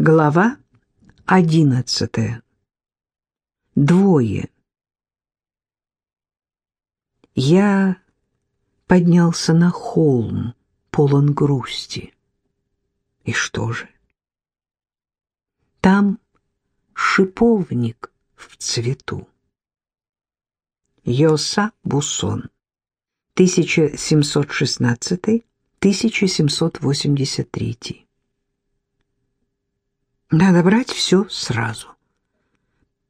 Глава одиннадцатая. Двое. Я поднялся на холм, полон грусти. И что же? Там шиповник в цвету. Йоса Бусон, 1716-1783 надо брать все сразу.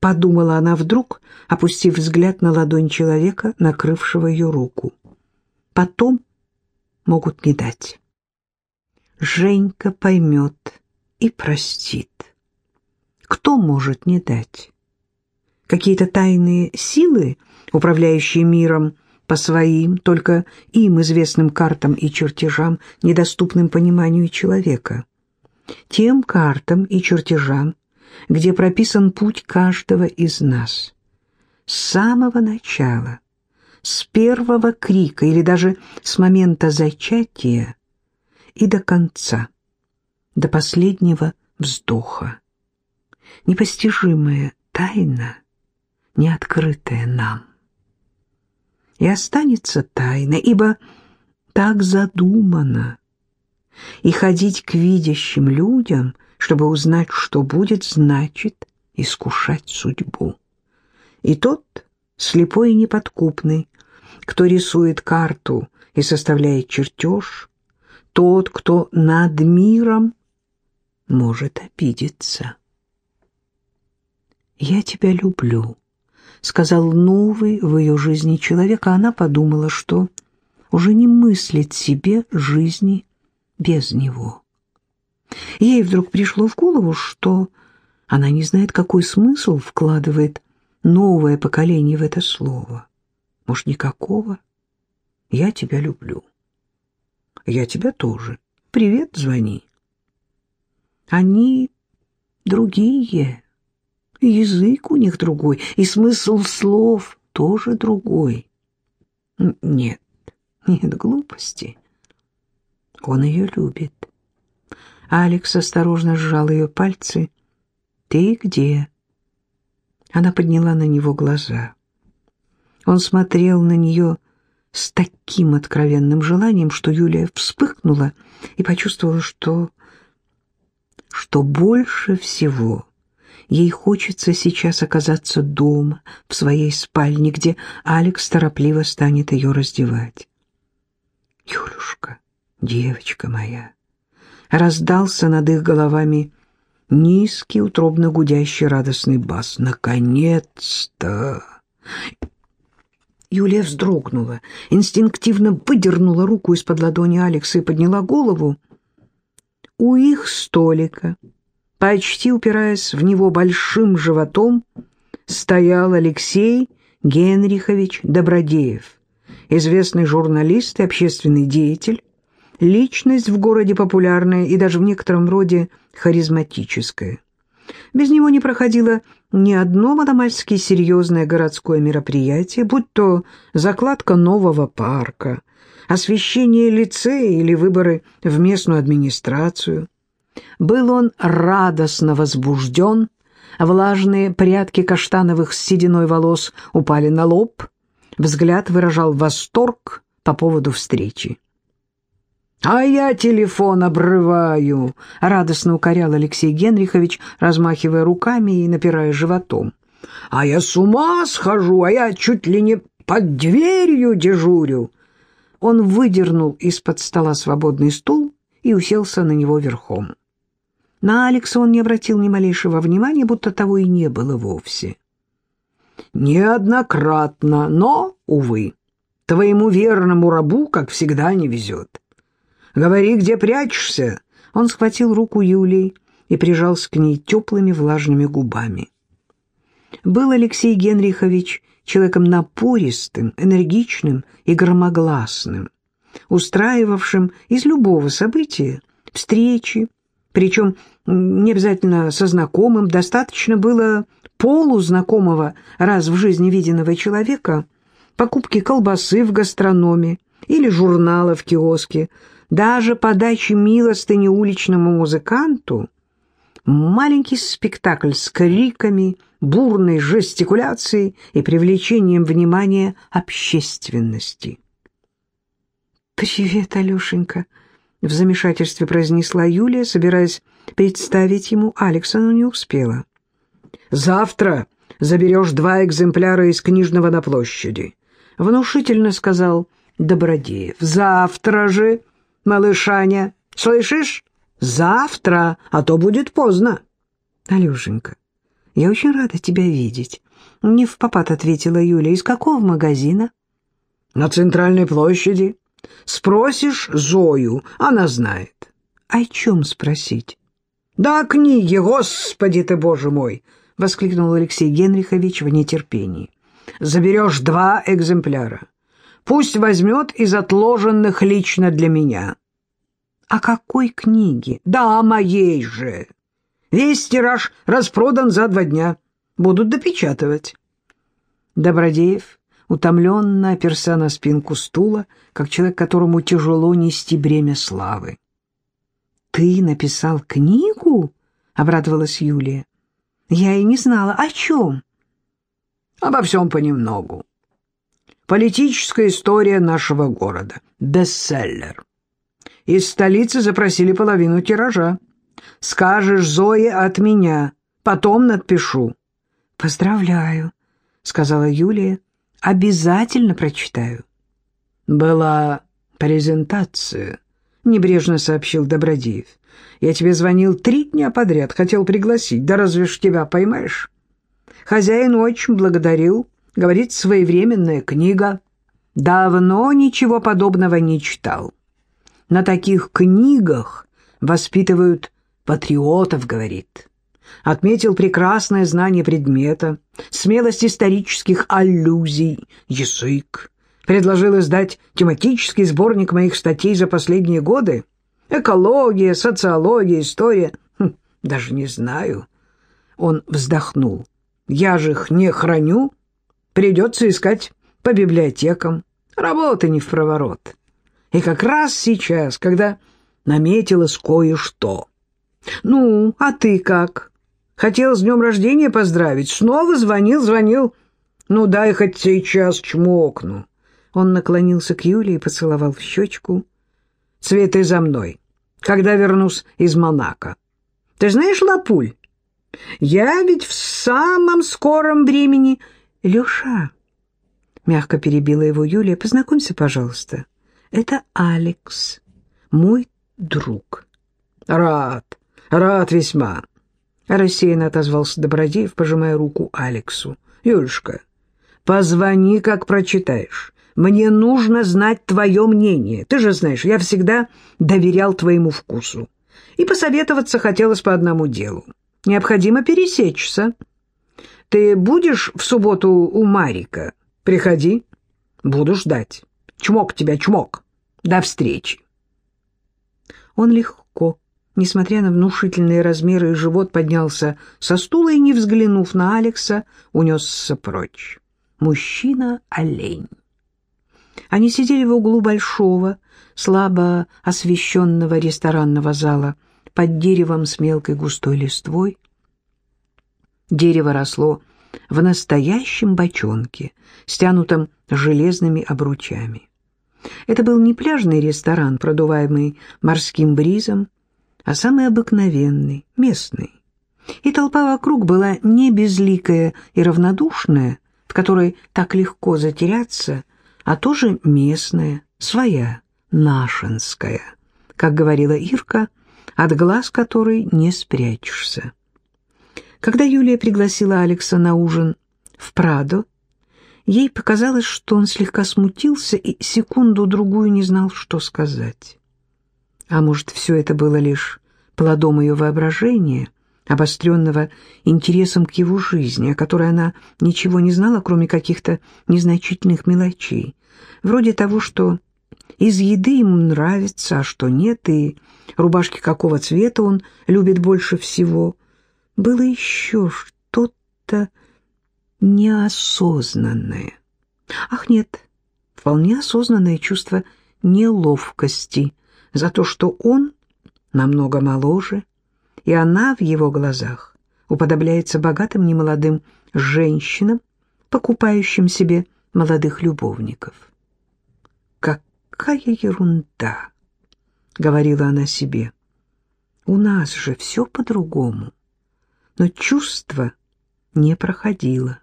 Подумала она вдруг, опустив взгляд на ладонь человека, накрывшего ее руку. Потом могут не дать. Женька поймет и простит. Кто может не дать? Какие-то тайные силы, управляющие миром по своим, только им известным картам и чертежам, недоступным пониманию человека — тем картам и чертежам, где прописан путь каждого из нас. С самого начала, с первого крика или даже с момента зачатия и до конца, до последнего вздоха. Непостижимая тайна, не открытая нам. И останется тайна, ибо так задумано и ходить к видящим людям, чтобы узнать, что будет, значит искушать судьбу. И тот, слепой и неподкупный, кто рисует карту и составляет чертеж, тот, кто над миром, может обидеться. «Я тебя люблю», — сказал новый в ее жизни человек, а она подумала, что уже не мыслит себе жизни без него. Ей вдруг пришло в голову, что она не знает, какой смысл вкладывает новое поколение в это слово. Может, никакого? Я тебя люблю. Я тебя тоже. Привет, звони. Они другие. язык у них другой, и смысл слов тоже другой. Нет, нет глупости. Он ее любит. Алекс осторожно сжал ее пальцы. «Ты где?» Она подняла на него глаза. Он смотрел на нее с таким откровенным желанием, что Юлия вспыхнула и почувствовала, что... что больше всего ей хочется сейчас оказаться дома, в своей спальне, где Алекс торопливо станет ее раздевать. «Юлюшка!» Девочка моя!» Раздался над их головами низкий, утробно гудящий радостный бас. «Наконец-то!» Юлия вздрогнула, инстинктивно выдернула руку из-под ладони Алекса и подняла голову. У их столика, почти упираясь в него большим животом, стоял Алексей Генрихович Добродеев, известный журналист и общественный деятель, личность в городе популярная и даже в некотором роде харизматическая. Без него не проходило ни одно маломальски серьезное городское мероприятие, будь то закладка нового парка, освещение лицея или выборы в местную администрацию. Был он радостно возбужден, влажные прядки каштановых с сединой волос упали на лоб, взгляд выражал восторг по поводу встречи. «А я телефон обрываю», — радостно укорял Алексей Генрихович, размахивая руками и напирая животом. «А я с ума схожу, а я чуть ли не под дверью дежурю». Он выдернул из-под стола свободный стул и уселся на него верхом. На Алекса он не обратил ни малейшего внимания, будто того и не было вовсе. «Неоднократно, но, увы, твоему верному рабу, как всегда, не везет». Говори, где прячешься!» Он схватил руку Юлии и прижался к ней теплыми влажными губами. Был Алексей Генрихович человеком напористым, энергичным и громогласным, устраивавшим из любого события встречи, причем не обязательно со знакомым, достаточно было полузнакомого раз в жизни виденного человека, покупки колбасы в гастрономе или журнала в киоске, даже подачи милостыни уличному музыканту, маленький спектакль с криками, бурной жестикуляцией и привлечением внимания общественности. «Привет, Алешенька!» — в замешательстве произнесла Юлия, собираясь представить ему Алекса, но не успела. «Завтра заберешь два экземпляра из книжного на площади», — внушительно сказал Добродеев. «Завтра же, малышаня, слышишь? Завтра, а то будет поздно». «Алешенька, я очень рада тебя видеть», — не в попад ответила Юля. «Из какого магазина?» «На центральной площади. Спросишь Зою, она знает». «О чем спросить?» «Да книги, господи ты, боже мой!» — воскликнул Алексей Генрихович в нетерпении. «Заберешь два экземпляра. Пусть возьмет из отложенных лично для меня». «О какой книге?» «Да, о моей же. Весь тираж распродан за два дня. Будут допечатывать». Добродеев утомленно оперся на спинку стула, как человек, которому тяжело нести бремя славы. «Ты написал книгу?» — обрадовалась Юлия. «Я и не знала. О чем?» «Обо всем понемногу. Политическая история нашего города. Бестселлер. Из столицы запросили половину тиража. Скажешь Зое от меня, потом надпишу». «Поздравляю», — сказала Юлия. «Обязательно прочитаю». «Была презентация», — небрежно сообщил Добродеев. «Я тебе звонил три дня подряд, хотел пригласить. Да разве ж тебя поймаешь?» Хозяин очень благодарил. Говорит, своевременная книга. Давно ничего подобного не читал. На таких книгах воспитывают патриотов, говорит. Отметил прекрасное знание предмета, смелость исторических аллюзий, язык. Предложил издать тематический сборник моих статей за последние годы. Экология, социология, история. Хм, даже не знаю. Он вздохнул. Я же их не храню. Придется искать по библиотекам. Работа не в проворот. И как раз сейчас, когда наметилось кое-что. «Ну, а ты как? Хотел с днем рождения поздравить? Снова звонил, звонил. Ну, дай хоть сейчас чмокну». Он наклонился к Юле и поцеловал в щечку. «Цветы за мной, когда вернусь из Монако. Ты знаешь, Лапуль, я ведь в самом скором времени...» «Леша», — мягко перебила его Юлия, — «познакомься, пожалуйста. Это Алекс, мой друг». «Рад, рад весьма», — рассеянно отозвался Добродеев, пожимая руку Алексу. «Юльшка, позвони, как прочитаешь. Мне нужно знать твое мнение. Ты же знаешь, я всегда доверял твоему вкусу. И посоветоваться хотелось по одному делу. Необходимо пересечься. Ты будешь в субботу у Марика? Приходи. Буду ждать. Чмок тебя, чмок. До встречи. Он легко, несмотря на внушительные размеры и живот, поднялся со стула и, не взглянув на Алекса, унесся прочь. Мужчина-олень. Они сидели в углу большого, слабо освещенного ресторанного зала под деревом с мелкой густой листвой. Дерево росло в настоящем бочонке, стянутом железными обручами. Это был не пляжный ресторан, продуваемый морским бризом, а самый обыкновенный, местный. И толпа вокруг была не безликая и равнодушная, в которой так легко затеряться, а тоже местная, своя, нашинская, как говорила Ирка, от глаз которой не спрячешься. Когда Юлия пригласила Алекса на ужин в Прадо, ей показалось, что он слегка смутился и секунду-другую не знал, что сказать. А может, все это было лишь плодом ее воображения, обостренного интересом к его жизни, о которой она ничего не знала, кроме каких-то незначительных мелочей, вроде того, что из еды ему нравится, а что нет, и рубашки какого цвета он любит больше всего. Было еще что-то неосознанное. Ах, нет, вполне осознанное чувство неловкости за то, что он намного моложе и она в его глазах уподобляется богатым немолодым женщинам, покупающим себе молодых любовников. «Какая ерунда!» — говорила она себе. «У нас же все по-другому». Но чувство не проходило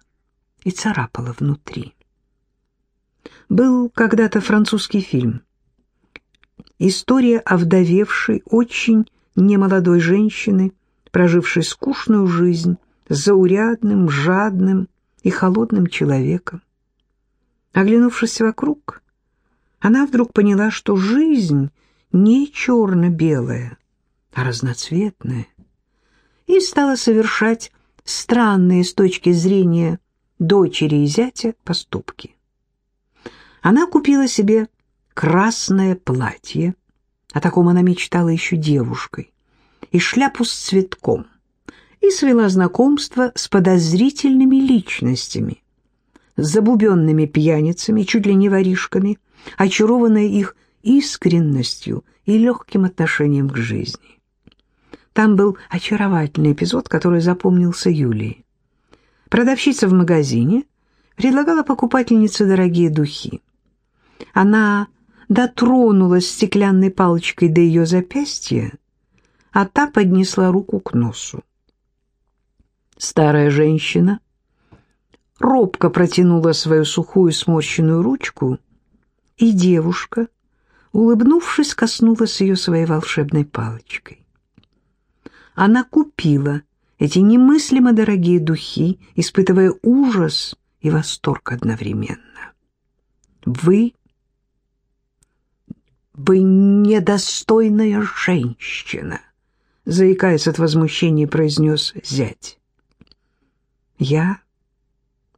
и царапало внутри. Был когда-то французский фильм. История овдовевшей, очень немолодой женщины, прожившей скучную жизнь с заурядным, жадным и холодным человеком. Оглянувшись вокруг, она вдруг поняла, что жизнь не черно-белая, а разноцветная, и стала совершать странные с точки зрения дочери и зятя поступки. Она купила себе красное платье, о таком она мечтала еще девушкой, и шляпу с цветком, и свела знакомство с подозрительными личностями, с забубенными пьяницами, чуть ли не воришками, очарованная их искренностью и легким отношением к жизни. Там был очаровательный эпизод, который запомнился Юлии. Продавщица в магазине предлагала покупательнице дорогие духи. Она дотронулась стеклянной палочкой до ее запястья, а та поднесла руку к носу. Старая женщина робко протянула свою сухую сморщенную ручку, и девушка, улыбнувшись, коснулась ее своей волшебной палочкой. Она купила эти немыслимо дорогие духи, испытывая ужас и восторг одновременно. «Вы вы недостойная женщина», — заикаясь от возмущения, произнес зять. «Я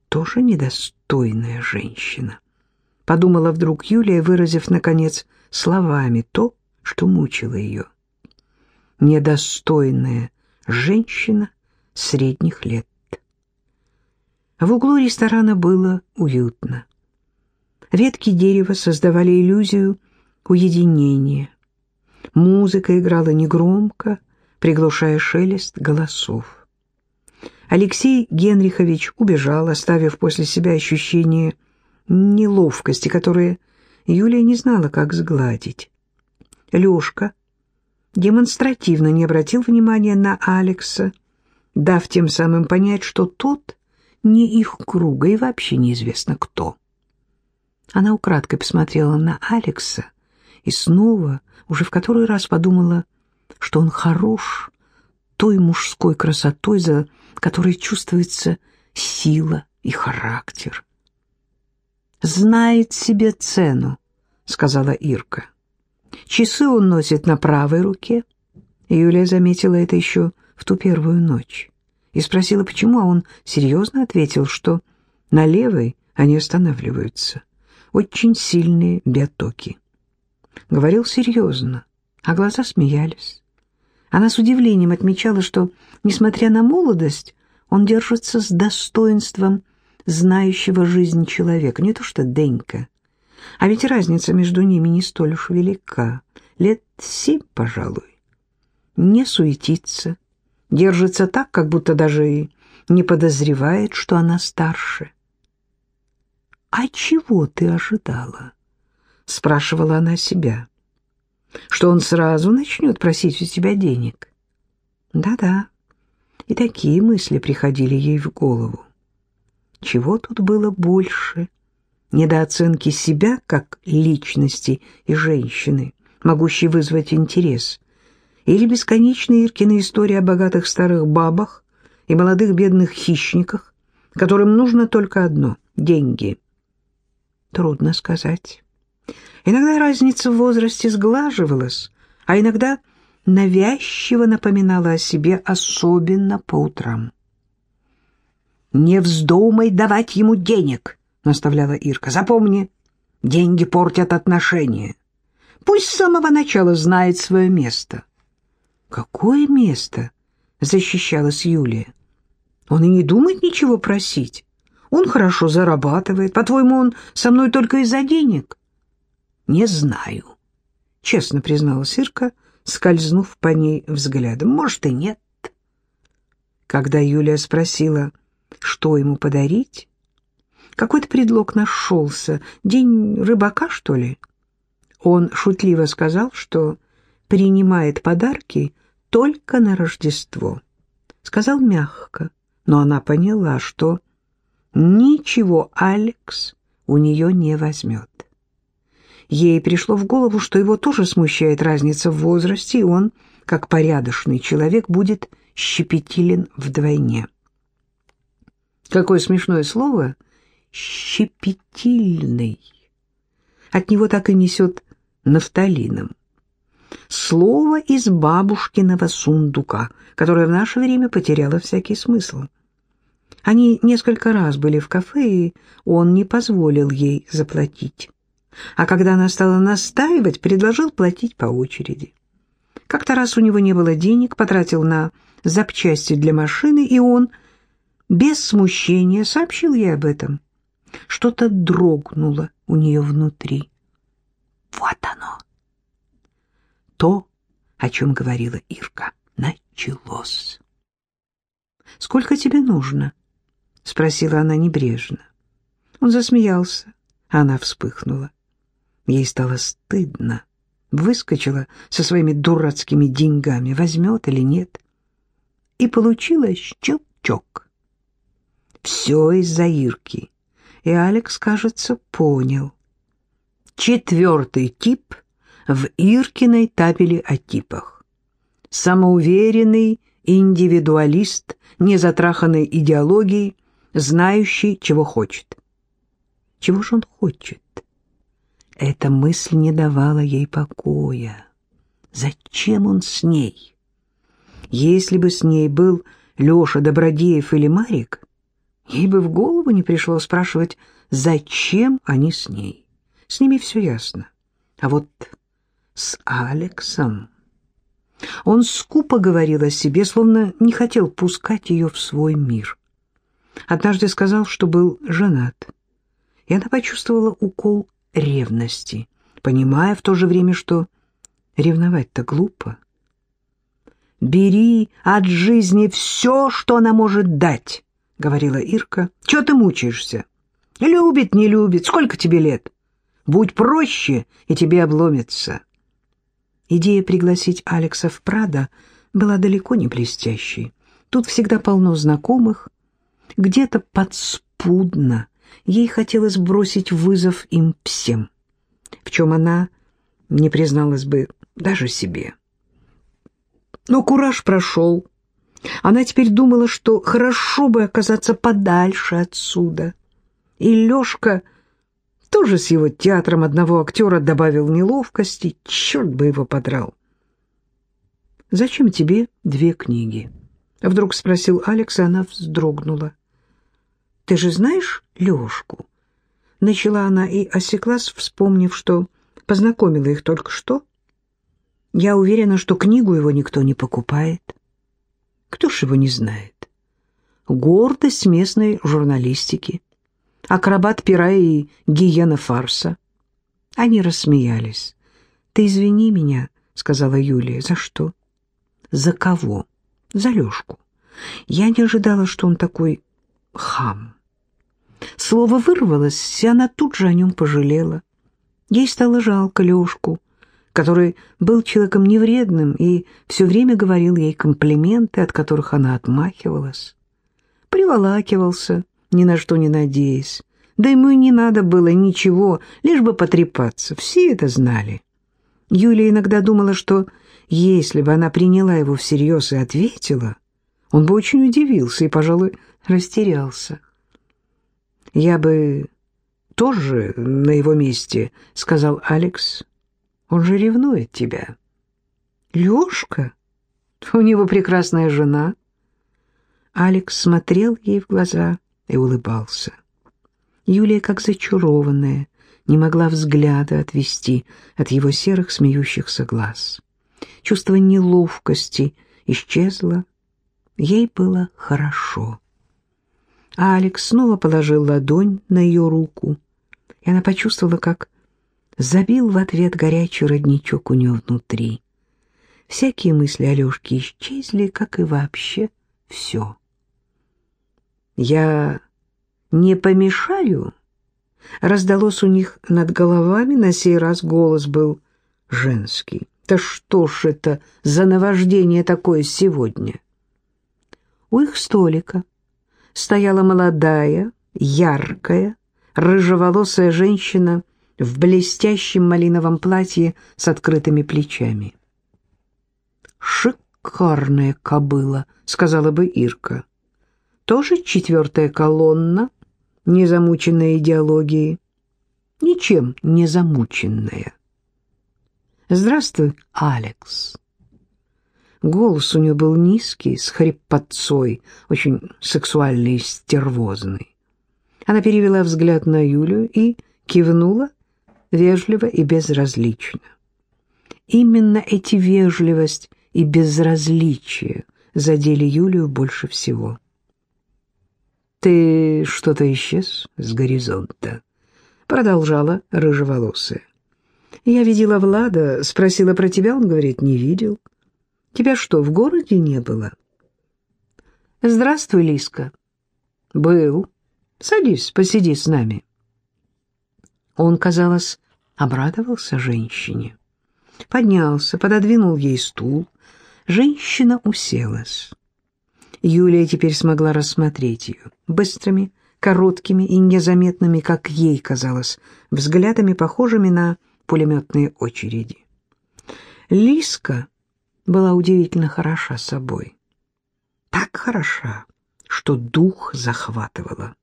тоже недостойная женщина», — подумала вдруг Юлия, выразив, наконец, словами то, что мучило ее. «Недостойная женщина средних лет». В углу ресторана было уютно. Ветки дерева создавали иллюзию уединения. Музыка играла негромко, приглушая шелест голосов. Алексей Генрихович убежал, оставив после себя ощущение неловкости, которое Юлия не знала, как сгладить. Лёшка демонстративно не обратил внимания на Алекса, дав тем самым понять, что тот не их круга и вообще неизвестно кто. Она украдкой посмотрела на Алекса, и снова, уже в который раз подумала, что он хорош той мужской красотой, за которой чувствуется сила и характер. «Знает себе цену», — сказала Ирка. «Часы он носит на правой руке». Юлия заметила это еще в ту первую ночь и спросила, почему, а он серьезно ответил, что на левой они останавливаются. Очень сильные биотоки говорил серьезно, а глаза смеялись. Она с удивлением отмечала, что, несмотря на молодость, он держится с достоинством знающего жизнь человека, не то что Денька. А ведь разница между ними не столь уж велика, лет семь, пожалуй. Не суетится, держится так, как будто даже и не подозревает, что она старше. «А чего ты ожидала?» — спрашивала она себя. «Что он сразу начнет просить у тебя денег?» «Да-да». И такие мысли приходили ей в голову. Чего тут было больше? Недооценки себя как личности и женщины, могущей вызвать интерес, или бесконечная Иркина история о богатых старых бабах и молодых бедных хищниках, которым нужно только одно — деньги. Трудно сказать. Иногда разница в возрасте сглаживалась, а иногда навязчиво напоминала о себе, особенно по утрам. «Не вздумай давать ему денег», — наставляла Ирка. «Запомни, деньги портят отношения. Пусть с самого начала знает свое место». «Какое место?» — защищалась Юлия. «Он и не думает ничего просить. Он хорошо зарабатывает. По-твоему, он со мной только из-за денег?» «Не знаю», — честно призналась Ирка, скользнув по ней взглядом. «Может, и нет». Когда Юлия спросила, что ему подарить, какой-то предлог нашелся. День рыбака, что ли? Он шутливо сказал, что принимает подарки только на Рождество. Сказал мягко, но она поняла, что ничего Алекс у нее не возьмет. Ей пришло в голову, что его тоже смущает разница в возрасте, и он, как порядочный человек, будет щепетилен вдвойне. Какое смешное слово «щепетильный». От него так и несет нафталином. Слово из бабушкиного сундука, которое в наше время потеряло всякий смысл. Они несколько раз были в кафе, и он не позволил ей заплатить. А когда она стала настаивать, предложил платить по очереди. Как-то раз у него не было денег, потратил на запчасти для машины, и он без смущения сообщил ей об этом. Что-то дрогнуло у нее внутри. Вот оно. То, о чем говорила Ирка, началось. «Сколько тебе нужно?» — спросила она небрежно. Он засмеялся, а она вспыхнула. Ей стало стыдно. Выскочила со своими дурацкими деньгами, возьмет или нет. И получила щелчок. Все из-за Ирки. И Алекс, кажется, понял. Четвертый тип в Иркиной табели о типах. Самоуверенный индивидуалист, незатраханный идеологией, знающий, чего хочет. Чего же он хочет? Эта мысль не давала ей покоя. Зачем он с ней? Если бы с ней был Леша Добродеев или Марик, ей бы в голову не пришло спрашивать, зачем они с ней. С ними все ясно. А вот с Алексом... Он скупо говорил о себе, словно не хотел пускать ее в свой мир. Однажды сказал, что был женат, и она почувствовала укол ревности, понимая в то же время, что ревновать-то глупо. «Бери от жизни все, что она может дать», — говорила Ирка. «Чего ты мучаешься? Любит, не любит, сколько тебе лет? Будь проще, и тебе обломится». Идея пригласить Алекса в Прадо была далеко не блестящей. Тут всегда полно знакомых. Где-то подспудно Ей хотелось бросить вызов им всем, в чем она не призналась бы даже себе. Но кураж прошел. Она теперь думала, что хорошо бы оказаться подальше отсюда. И Лешка тоже с его театром одного актера добавил неловкости. Черт бы его подрал. «Зачем тебе две книги?» — вдруг спросил Алекс, и она вздрогнула. «Ты же знаешь Лешку?» Начала она и осеклась, вспомнив, что познакомила их только что. «Я уверена, что книгу его никто не покупает. Кто ж его не знает? Гордость местной журналистики, акробат пера и гиена фарса». Они рассмеялись. «Ты извини меня», — сказала Юлия. «За что?» «За кого?» «За Лешку. Я не ожидала, что он такой хам». Слово вырвалось, и она тут же о нем пожалела. Ей стало жалко Лешку, который был человеком невредным и все время говорил ей комплименты, от которых она отмахивалась. Приволакивался, ни на что не надеясь. Да ему и не надо было ничего, лишь бы потрепаться. Все это знали. Юлия иногда думала, что если бы она приняла его всерьез и ответила, он бы очень удивился и, пожалуй, растерялся. «Я бы тоже на его месте», — сказал Алекс. «Он же ревнует тебя». «Лёшка? У него прекрасная жена». Алекс смотрел ей в глаза и улыбался. Юлия, как зачарованная, не могла взгляда отвести от его серых смеющихся глаз. Чувство неловкости исчезло. Ей было хорошо. А Алекс снова положил ладонь на ее руку, и она почувствовала, как забил в ответ горячий родничок у нее внутри. Всякие мысли Алешки исчезли, как и вообще все. «Я не помешаю?» Раздалось у них над головами, на сей раз голос был женский. «Да что ж это за наваждение такое сегодня?» У их столика стояла молодая, яркая, рыжеволосая женщина в блестящем малиновом платье с открытыми плечами. «Шикарная кобыла», — сказала бы Ирка. «Тоже четвертая колонна, не замученная идеологией, ничем не замученная». «Здравствуй, Алекс». Голос у нее был низкий, с хрипотцой, очень сексуальный и стервозный. Она перевела взгляд на Юлю и кивнула вежливо и безразлично. Именно эти вежливость и безразличие задели Юлию больше всего. «Ты что-то исчез с горизонта», — продолжала рыжеволосая. «Я видела Влада, спросила про тебя, он говорит, не видел». Тебя что, в городе не было? Здравствуй, Лиска. Был. Садись, посиди с нами. Он, казалось, обрадовался женщине. Поднялся, пододвинул ей стул. Женщина уселась. Юлия теперь смогла рассмотреть ее быстрыми, короткими и незаметными, как ей казалось, взглядами, похожими на пулеметные очереди. Лиска была удивительно хороша собой. Так хороша, что дух захватывала.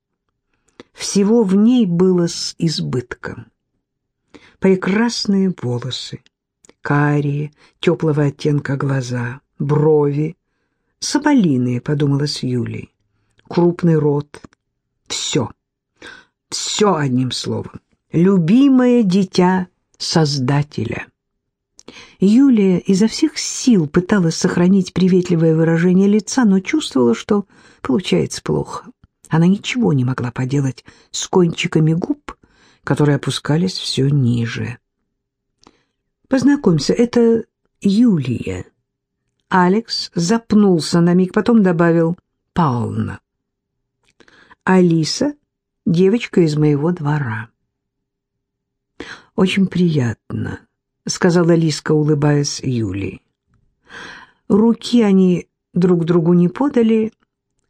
Всего в ней было с избытком. Прекрасные волосы, карие, теплого оттенка глаза, брови, соболиные, подумалась Юлей, крупный рот. Все, все одним словом. Любимое дитя Создателя. Юлия изо всех сил пыталась сохранить приветливое выражение лица, но чувствовала, что получается плохо. Она ничего не могла поделать с кончиками губ, которые опускались все ниже. «Познакомься, это Юлия». Алекс запнулся на миг, потом добавил «Пауна». «Алиса — девочка из моего двора». «Очень приятно», — сказала Лиска, улыбаясь Юлии. Руки они друг другу не подали.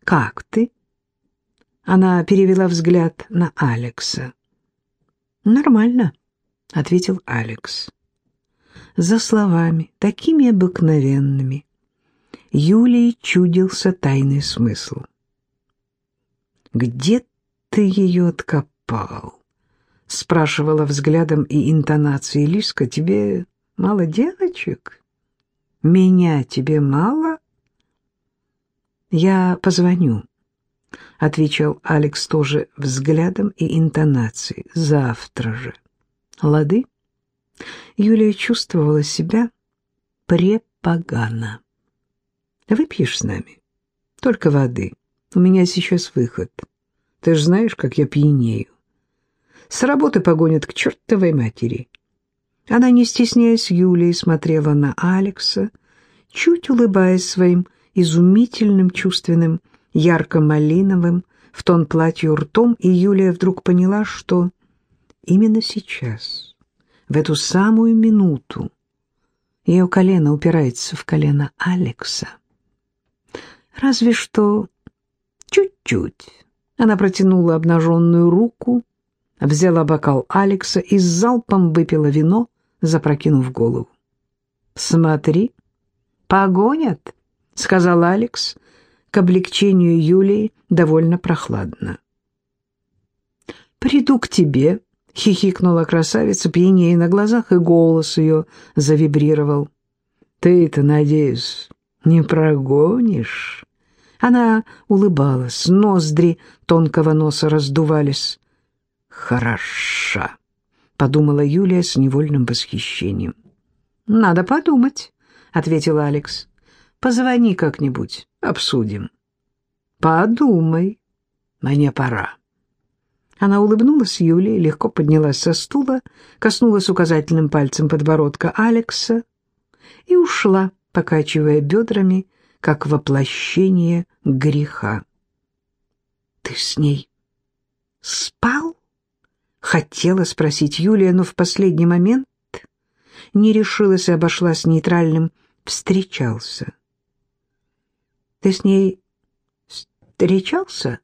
«Как ты?» Она перевела взгляд на Алекса. «Нормально», — ответил Алекс. За словами, такими обыкновенными, Юлии чудился тайный смысл. «Где ты ее откопал?» — спрашивала взглядом и интонацией Лиска, — тебе мало девочек? Меня тебе мало? Я позвоню, — отвечал Алекс тоже взглядом и интонацией. Завтра же. Лады? Юлия чувствовала себя препогано. Выпьешь с нами? Только воды. У меня сейчас выход. Ты же знаешь, как я пьянею. С работы погонят к чертовой матери. Она, не стесняясь Юлии, смотрела на Алекса, чуть улыбаясь своим изумительным чувственным, ярко-малиновым, в тон платью ртом, и Юлия вдруг поняла, что именно сейчас, в эту самую минуту, ее колено упирается в колено Алекса. Разве что чуть-чуть. Она протянула обнаженную руку, взяла бокал Алекса и с залпом выпила вино, запрокинув голову. «Смотри, погонят», — сказал Алекс, к облегчению Юлии довольно прохладно. «Приду к тебе», — хихикнула красавица, пьянее на глазах, и голос ее завибрировал. «Ты-то, надеюсь, не прогонишь?» Она улыбалась, ноздри тонкого носа раздувались хороша», — подумала Юлия с невольным восхищением. «Надо подумать», — ответил Алекс. «Позвони как-нибудь, обсудим». «Подумай, мне пора». Она улыбнулась Юлии, легко поднялась со стула, коснулась указательным пальцем подбородка Алекса и ушла, покачивая бедрами, как воплощение греха. «Ты с ней спал?» — хотела спросить Юлия, но в последний момент не решилась и обошла с нейтральным «встречался». «Ты с ней встречался?»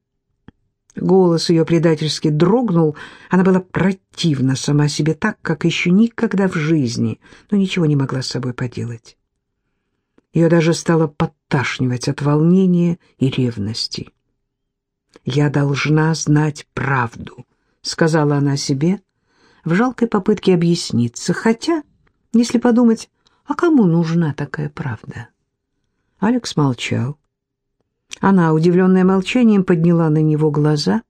Голос ее предательски дрогнул, она была противна сама себе так, как еще никогда в жизни, но ничего не могла с собой поделать. Ее даже стало подташнивать от волнения и ревности. «Я должна знать правду», — сказала она себе, в жалкой попытке объясниться, хотя, если подумать, а кому нужна такая правда? Алекс молчал. Она, удивленная молчанием, подняла на него глаза.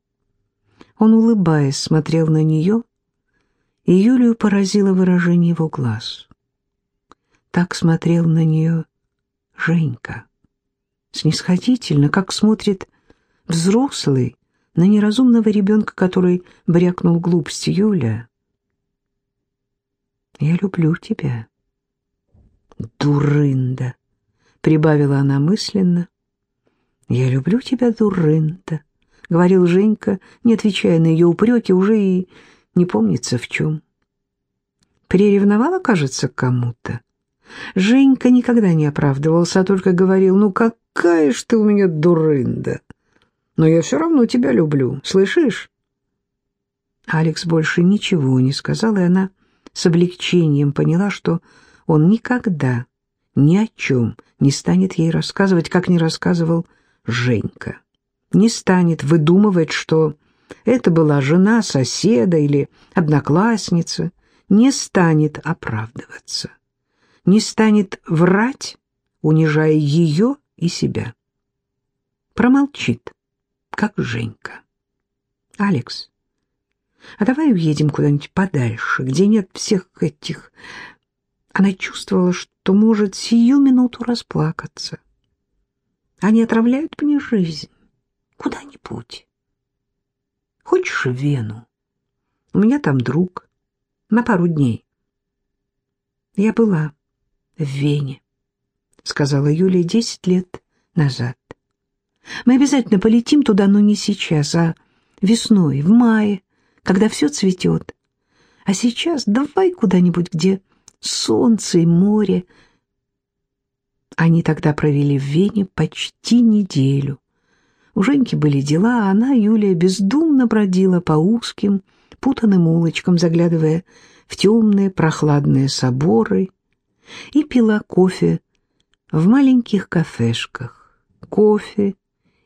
Он, улыбаясь, смотрел на нее, и Юлию поразило выражение его глаз. Так смотрел на нее Женька, снисходительно, как смотрит взрослый на неразумного ребенка, который брякнул глупость Юля. «Я люблю тебя». «Дурында», — прибавила она мысленно. «Я люблю тебя, Дурында», — говорил Женька, не отвечая на ее упреки, уже и не помнится в чем. Приревновала, кажется, к кому-то. Женька никогда не оправдывался, а только говорил, «Ну какая ж ты у меня дурында! Но я все равно тебя люблю, слышишь?» Алекс больше ничего не сказал, и она с облегчением поняла, что он никогда ни о чем не станет ей рассказывать, как не рассказывал Женька. Не станет выдумывать, что это была жена соседа или одноклассница, не станет оправдываться не станет врать, унижая ее и себя. Промолчит, как Женька. «Алекс, а давай уедем куда-нибудь подальше, где нет всех этих...» Она чувствовала, что может сию минуту расплакаться. Они отравляют мне жизнь. Куда-нибудь. Хочешь в Вену? У меня там друг. На пару дней. Я была в Вене, — сказала Юлия десять лет назад. Мы обязательно полетим туда, но не сейчас, а весной, в мае, когда все цветет. А сейчас давай куда-нибудь, где солнце и море. Они тогда провели в Вене почти неделю. У Женьки были дела, а она, Юлия, бездумно бродила по узким, путанным улочкам, заглядывая в темные прохладные соборы, и пила кофе в маленьких кафешках. Кофе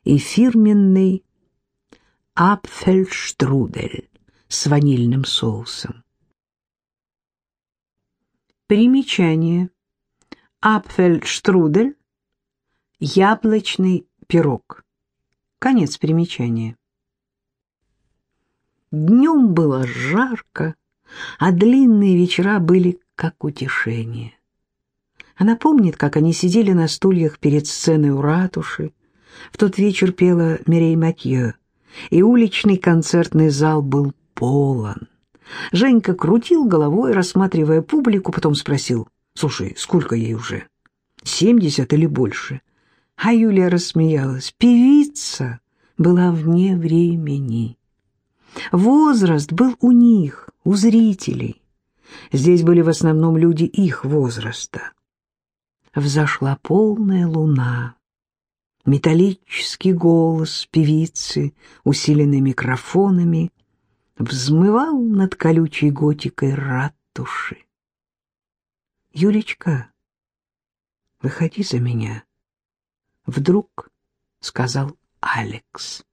и фирменный апфельштрудель с ванильным соусом. Примечание. Апфельштрудель – яблочный пирог. Конец примечания. Днем было жарко, а длинные вечера были как утешение. Она помнит, как они сидели на стульях перед сценой у ратуши. В тот вечер пела Мирей Матье, и уличный концертный зал был полон. Женька крутил головой, рассматривая публику, потом спросил, «Слушай, сколько ей уже? Семьдесят или больше?» А Юлия рассмеялась. Певица была вне времени. Возраст был у них, у зрителей. Здесь были в основном люди их возраста взошла полная луна. Металлический голос певицы, усиленный микрофонами, взмывал над колючей готикой ратуши. «Юлечка, выходи за меня», — вдруг сказал Алекс.